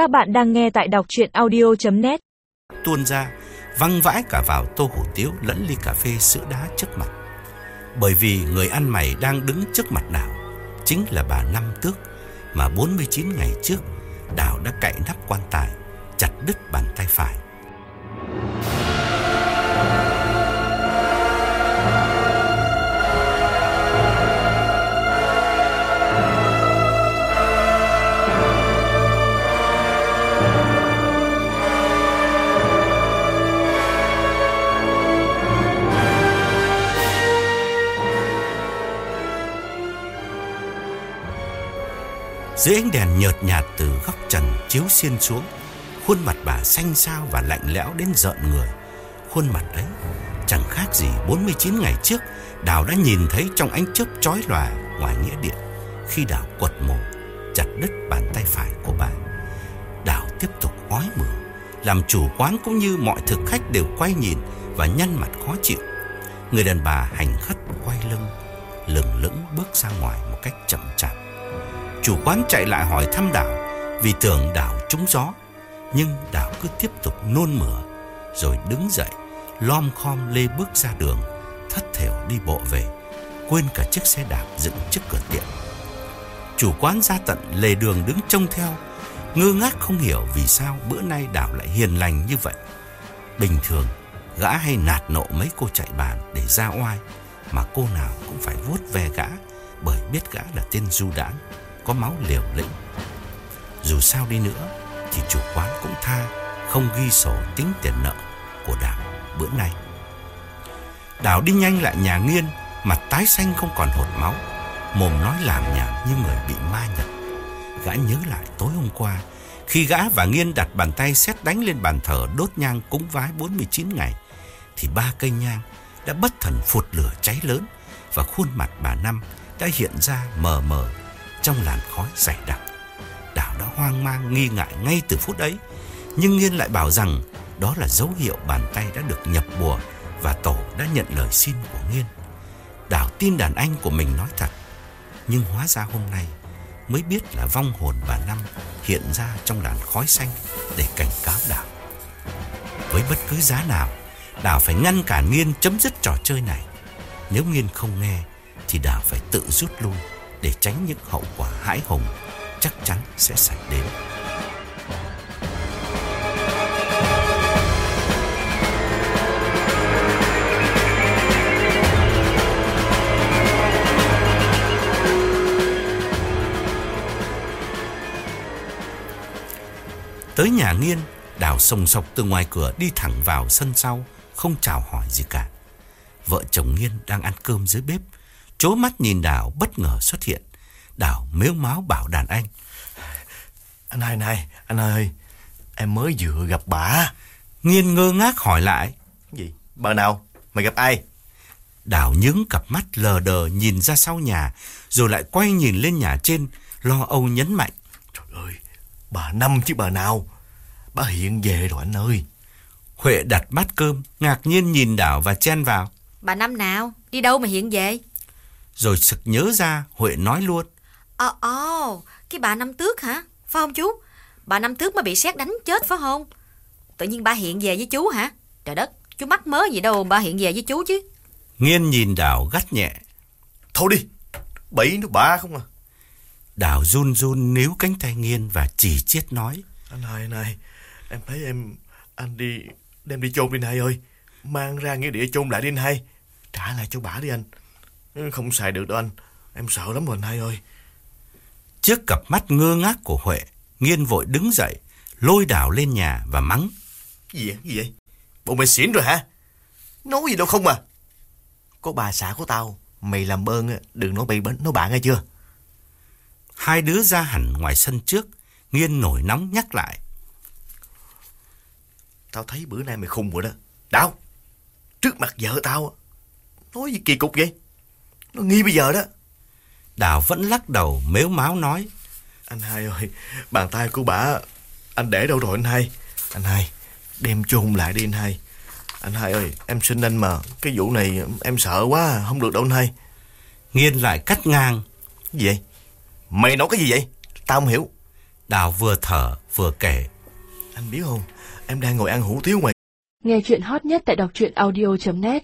Các bạn đang nghe tại đọc chuyện audio.net Tuôn ra, văng vãi cả vào tô hủ tiếu lẫn ly cà phê sữa đá trước mặt. Bởi vì người ăn mày đang đứng trước mặt Đào, chính là bà Năm Tước, mà 49 ngày trước, Đào đã cạy nắp quan tài, chặt đứt bàn tay phải. Dưới ánh đèn nhợt nhạt từ góc trần chiếu xiên xuống, khuôn mặt bà xanh xao và lạnh lẽo đến giận người. Khuôn mặt ấy chẳng khác gì 49 ngày trước Đào đã nhìn thấy trong ánh chớp chói lòa ngoài nghĩa địa khi Đào quật mồ chặt đứt bàn tay phải của bà. Đào tiếp tục ói mửa, làm chủ quán cũng như mọi thực khách đều quay nhìn và nhăn mặt khó chịu. Người đàn bà hành khất quay lưng, lừng lững bước ra ngoài một cách chậm chạp. Chủ quán chạy lại hỏi thăm đảo vì tưởng đảo trúng gió, nhưng đảo cứ tiếp tục nôn mửa rồi đứng dậy, lom khom lê bước ra đường, thất thểu đi bộ về, quên cả chiếc xe đạp dựng trước cửa tiệm. Chủ quán ra tận lề đường đứng trông theo, ngơ ngác không hiểu vì sao bữa nay đảo lại hiền lành như vậy. Bình thường, gã hay nạt nộ mấy cô chạy bàn để ra oai, mà cô nào cũng phải vuốt ve gã bởi biết gã là tên du đãng, có máu liều lĩnh. Dù sao đi nữa thì chủ quán cũng tha, không ghi sổ tính tiền nợ của Đào bữa nay. Đào đi nhanh lại nhà nghiên, mặt tái xanh không còn hột máu, mồm nói làm nhảm như người bị ma nhập. Gã nhớ lại tối hôm qua, khi gã và nghiên đặt bàn tay xét đánh lên bàn thờ đốt nhang cúng vái 49 ngày, thì ba cây nhang đã bất thần phụt lửa cháy lớn và khuôn mặt bà Năm đã hiện ra mờ mờ trong làn khói dày đặc. đảo đã hoang mang nghi ngại ngay từ phút ấy, nhưng Nghiên lại bảo rằng đó là dấu hiệu bàn tay đã được nhập bùa và tổ đã nhận lời xin của Nghiên. đảo tin đàn anh của mình nói thật, nhưng hóa ra hôm nay mới biết là vong hồn bà Năm hiện ra trong làn khói xanh để cảnh cáo đảo. Với bất cứ giá nào, đảo phải ngăn cản Nghiên chấm dứt trò chơi này. Nếu Nghiên không nghe, thì đảo phải tự rút lui để tránh những hậu quả hãi hùng chắc chắn sẽ xảy đến. Tới nhà nghiên, Đào sông sọc từ ngoài cửa đi thẳng vào sân sau, không chào hỏi gì cả. Vợ chồng nghiên đang ăn cơm dưới bếp, chố mắt nhìn Đào bất ngờ xuất hiện. Đào mếu máu bảo đàn anh. Anh hai này, anh ơi, em mới vừa gặp bà. Nghiên ngơ ngác hỏi lại. Gì? Bà nào? Mày gặp ai? Đào nhướng cặp mắt lờ đờ nhìn ra sau nhà, rồi lại quay nhìn lên nhà trên, lo âu nhấn mạnh. Trời ơi, bà Năm chứ bà nào? Bà hiện về rồi anh ơi. Huệ đặt bát cơm, ngạc nhiên nhìn Đào và chen vào. Bà năm nào? Đi đâu mà hiện về? Rồi sực nhớ ra, Huệ nói luôn. Ồ, ồ, cái bà năm tước hả? Phải không chú? Bà năm tước mới bị xét đánh chết phải không? Tự nhiên bà hiện về với chú hả? Trời đất, chú mắc mớ gì đâu bà hiện về với chú chứ. Nghiên nhìn Đào gắt nhẹ. Thôi đi, bậy nó bà không à. Đào run run níu cánh tay Nghiên và chỉ chiết nói. Anh hai, anh hai, em thấy em, anh đi, đem đi chôn đi anh hai ơi. Mang ra nghĩa địa chôn lại đi anh hai. Trả lại cho bà đi anh. Không xài được đâu anh. Em sợ lắm rồi anh hai ơi. Trước cặp mắt ngơ ngác của Huệ, Nghiên vội đứng dậy, lôi Đào lên nhà và mắng. Gì vậy? Gì vậy? Bộ mày xỉn rồi hả? Nói gì đâu không à? Có bà xã của tao, mày làm ơn á, đừng nói bậy bẩn nói bạn nghe chưa? Hai đứa ra hẳn ngoài sân trước, Nghiên nổi nóng nhắc lại. Tao thấy bữa nay mày khùng rồi đó. Đào, trước mặt vợ tao, nói gì kỳ cục vậy? Nó nghi bây giờ đó. Đào vẫn lắc đầu mếu máo nói. Anh hai ơi, bàn tay của bà, anh để đâu rồi anh hai? Anh hai, đem chôn lại đi anh hai. Anh hai ơi, em xin anh mà, cái vụ này em sợ quá, không được đâu anh hai. Nghiên lại cắt ngang. Gì vậy? Mày nói cái gì vậy? Tao không hiểu. Đào vừa thở vừa kể. Anh biết không, em đang ngồi ăn hủ tiếu ngoài Nghe chuyện hot nhất tại đọc truyện audio.net